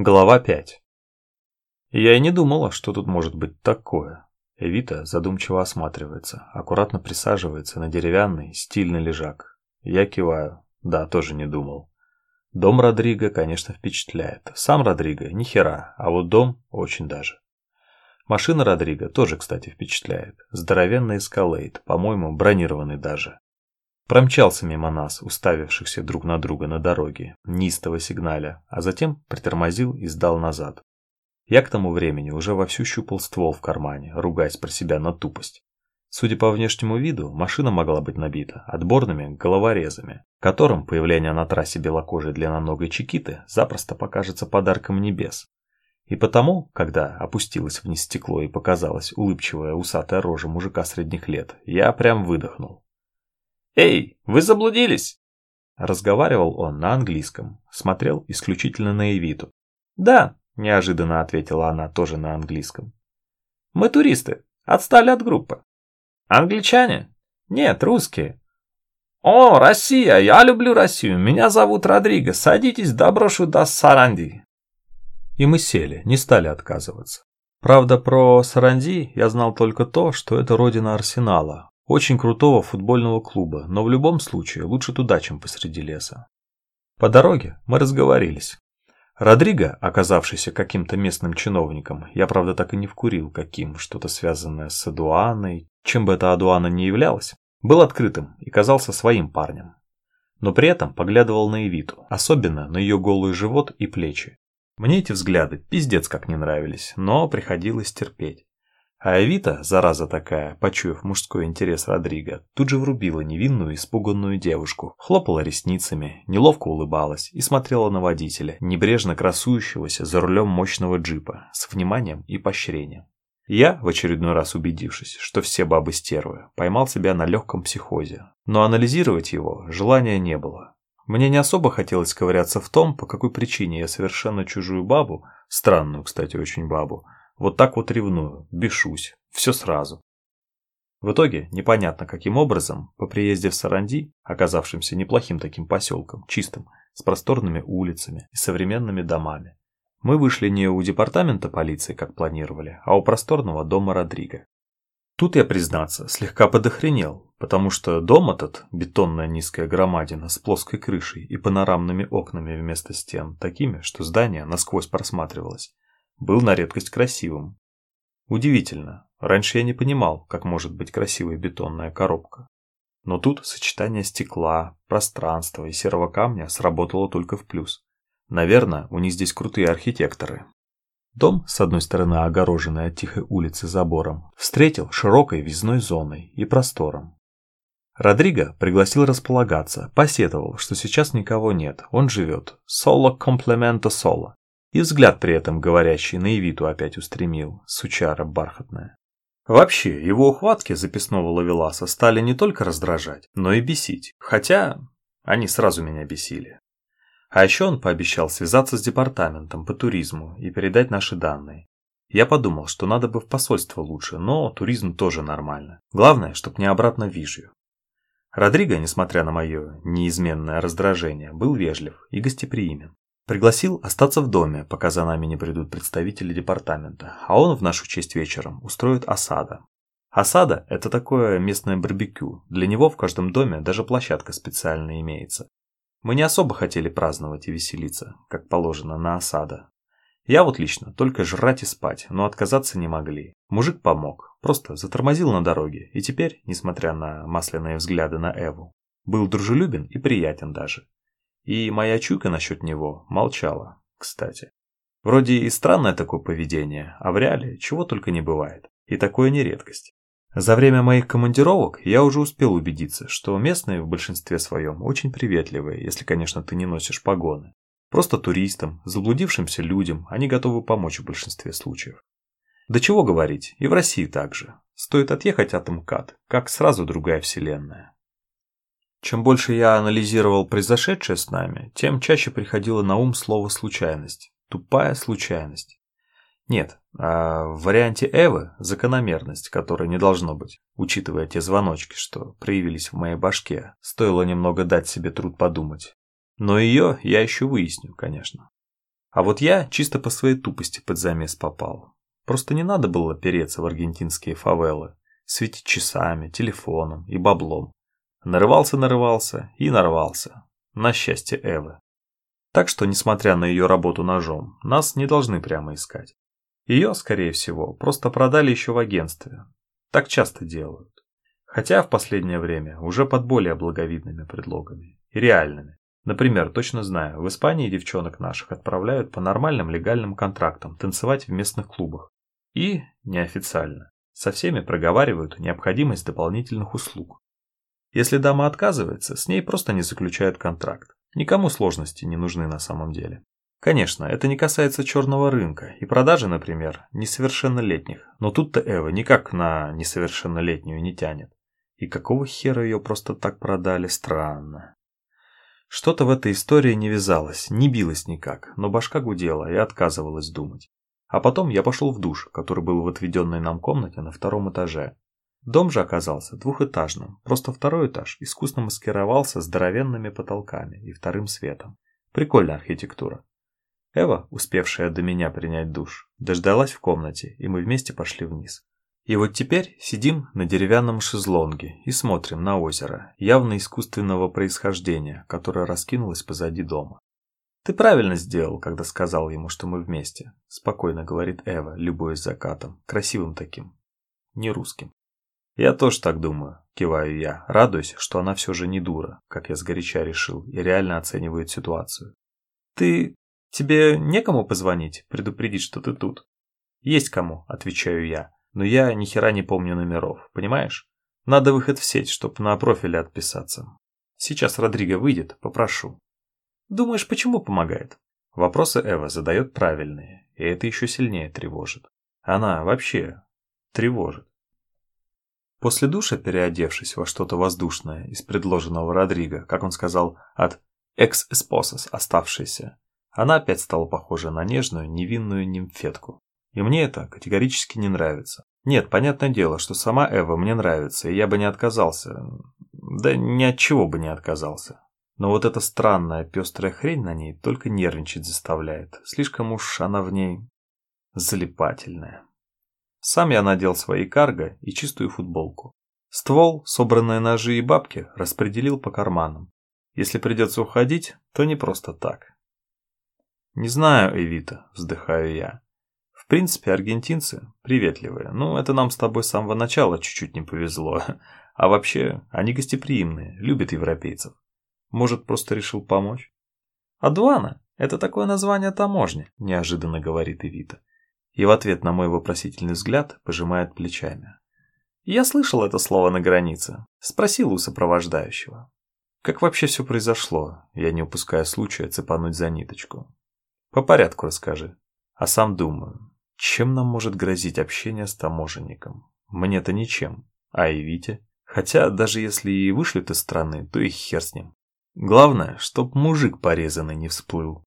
Глава 5 Я и не думала, что тут может быть такое. Эвита задумчиво осматривается, аккуратно присаживается на деревянный, стильный лежак. Я киваю. Да, тоже не думал. Дом Родриго, конечно, впечатляет. Сам Родриго ни хера, а вот дом очень даже. Машина Родриго тоже, кстати, впечатляет. Здоровенный эскалейт, по-моему, бронированный даже. Промчался мимо нас, уставившихся друг на друга на дороге, неистово сигналя, а затем притормозил и сдал назад. Я к тому времени уже вовсю щупал ствол в кармане, ругаясь про себя на тупость. Судя по внешнему виду, машина могла быть набита отборными головорезами, которым появление на трассе белокожей длинноногой чекиты запросто покажется подарком небес. И потому, когда опустилось вниз стекло и показалась улыбчивая усатая рожа мужика средних лет, я прям выдохнул. «Эй, вы заблудились?» Разговаривал он на английском, смотрел исключительно на Эвиту. «Да», – неожиданно ответила она тоже на английском. «Мы туристы, отстали от группы». «Англичане?» «Нет, русские». «О, Россия! Я люблю Россию! Меня зовут Родриго. Садитесь, доброшу до Саранди». И мы сели, не стали отказываться. Правда, про Саранди я знал только то, что это родина Арсенала, очень крутого футбольного клуба, но в любом случае лучше туда, чем посреди леса. По дороге мы разговорились. Родриго, оказавшийся каким-то местным чиновником, я, правда, так и не вкурил, каким, что-то связанное с Адуаной, чем бы эта Адуана ни являлась, был открытым и казался своим парнем. Но при этом поглядывал на Эвиту, особенно на ее голый живот и плечи. Мне эти взгляды пиздец как не нравились, но приходилось терпеть. А Эвита, зараза такая, почуяв мужской интерес Родриго, тут же врубила невинную испуганную девушку, хлопала ресницами, неловко улыбалась и смотрела на водителя, небрежно красующегося за рулем мощного джипа, с вниманием и поощрением. Я, в очередной раз убедившись, что все бабы стервы, поймал себя на легком психозе, но анализировать его желания не было. Мне не особо хотелось ковыряться в том, по какой причине я совершенно чужую бабу, странную, кстати, очень бабу, вот так вот ревную, бешусь, все сразу. В итоге, непонятно каким образом, по приезде в Саранди, оказавшимся неплохим таким поселком, чистым, с просторными улицами и современными домами, мы вышли не у департамента полиции, как планировали, а у просторного дома Родриго. Тут я, признаться, слегка подохренел, потому что дом этот, бетонная низкая громадина с плоской крышей и панорамными окнами вместо стен, такими, что здание насквозь просматривалось, был на редкость красивым. Удивительно, раньше я не понимал, как может быть красивая бетонная коробка. Но тут сочетание стекла, пространства и серого камня сработало только в плюс. Наверное, у них здесь крутые архитекторы. Дом, с одной стороны огороженный от тихой улицы забором, встретил широкой въездной зоной и простором. Родриго пригласил располагаться, посетовал, что сейчас никого нет, он живет. Соло комплементо соло. И взгляд при этом говорящий на Евиту опять устремил, сучара бархатная. Вообще, его ухватки записного ловеласа стали не только раздражать, но и бесить. Хотя, они сразу меня бесили. А еще он пообещал связаться с департаментом по туризму и передать наши данные. Я подумал, что надо бы в посольство лучше, но туризм тоже нормально. Главное, чтоб не обратно в Вижью. Родриго, несмотря на мое неизменное раздражение, был вежлив и гостеприимен. Пригласил остаться в доме, пока за нами не придут представители департамента, а он в нашу честь вечером устроит осада. Осада – это такое местное барбекю, для него в каждом доме даже площадка специальная имеется. Мы не особо хотели праздновать и веселиться, как положено на осада. Я вот лично только жрать и спать, но отказаться не могли. Мужик помог, просто затормозил на дороге, и теперь, несмотря на масляные взгляды на Эву, был дружелюбен и приятен даже. И моя чуйка насчет него молчала, кстати. Вроде и странное такое поведение, а в реале чего только не бывает. И такое не редкость. За время моих командировок я уже успел убедиться, что местные в большинстве своем очень приветливые, если, конечно, ты не носишь погоны. Просто туристам, заблудившимся людям они готовы помочь в большинстве случаев. Да чего говорить, и в России также. Стоит отъехать от МКАД, как сразу другая вселенная. Чем больше я анализировал произошедшее с нами, тем чаще приходило на ум слово «случайность». Тупая случайность. Нет, а в варианте Эвы закономерность, которой не должно быть, учитывая те звоночки, что проявились в моей башке, стоило немного дать себе труд подумать. Но ее я еще выясню, конечно. А вот я чисто по своей тупости под замес попал. Просто не надо было переться в аргентинские фавелы, светить часами, телефоном и баблом. Нарывался-нарывался и нарвался. На счастье Эвы. Так что, несмотря на ее работу ножом, нас не должны прямо искать. Ее, скорее всего, просто продали еще в агентстве. Так часто делают. Хотя в последнее время уже под более благовидными предлогами. И реальными. Например, точно знаю, в Испании девчонок наших отправляют по нормальным легальным контрактам танцевать в местных клубах. И, неофициально, со всеми проговаривают необходимость дополнительных услуг. Если дама отказывается, с ней просто не заключают контракт. Никому сложности не нужны на самом деле. Конечно, это не касается черного рынка и продажи, например, несовершеннолетних, но тут-то Эва никак на несовершеннолетнюю не тянет. И какого хера ее просто так продали, странно. Что-то в этой истории не вязалось, не билось никак, но башка гудела и отказывалась думать. А потом я пошел в душ, который был в отведенной нам комнате на втором этаже. Дом же оказался двухэтажным, просто второй этаж искусно маскировался здоровенными потолками и вторым светом. Прикольная архитектура. Эва, успевшая до меня принять душ, дождалась в комнате, и мы вместе пошли вниз. И вот теперь сидим на деревянном шезлонге и смотрим на озеро, явно искусственного происхождения, которое раскинулось позади дома. «Ты правильно сделал, когда сказал ему, что мы вместе», – спокойно говорит Эва, любуясь закатом, красивым таким, не русским. «Я тоже так думаю», – киваю я, радуюсь, что она все же не дура, как я сгоряча решил, и реально оценивает ситуацию. «Ты... тебе некому позвонить, предупредить, что ты тут?» «Есть кому», – отвечаю я, но я ни хера не помню номеров, понимаешь? Надо выход в сеть, чтобы на профиле отписаться. Сейчас Родриго выйдет, попрошу. Думаешь, почему помогает? Вопросы Эва задает правильные, и это еще сильнее тревожит. Она вообще тревожит. После душа, переодевшись во что-то воздушное из предложенного Родриго, как он сказал, от экс-эспосос оставшейся, она опять стала похожа на нежную, невинную нимфетку. И мне это категорически не нравится. Нет, понятное дело, что сама Эва мне нравится, и я бы не отказался. Да ни от чего бы не отказался. Но вот эта странная пестрая хрень на ней только нервничать заставляет. Слишком уж она в ней залипательная. Сам я надел свои карго и чистую футболку. Ствол, собранные ножи и бабки распределил по карманам. Если придется уходить, то не просто так. Не знаю, Эвита, вздыхаю я принципе, аргентинцы приветливые. Ну, это нам с тобой с самого начала чуть-чуть не повезло. А вообще, они гостеприимные, любят европейцев. Может, просто решил помочь? Адуана – это такое название таможни, неожиданно говорит Эвита. И в ответ на мой вопросительный взгляд пожимает плечами. Я слышал это слово на границе. Спросил у сопровождающего. Как вообще все произошло, я не упуская случая цепануть за ниточку. По порядку расскажи. А сам думаю, чем нам может грозить общение с таможенником? Мне-то ничем. А и Вите? Хотя, даже если и вышлют из страны, то и хер с ним. Главное, чтоб мужик порезанный не всплыл.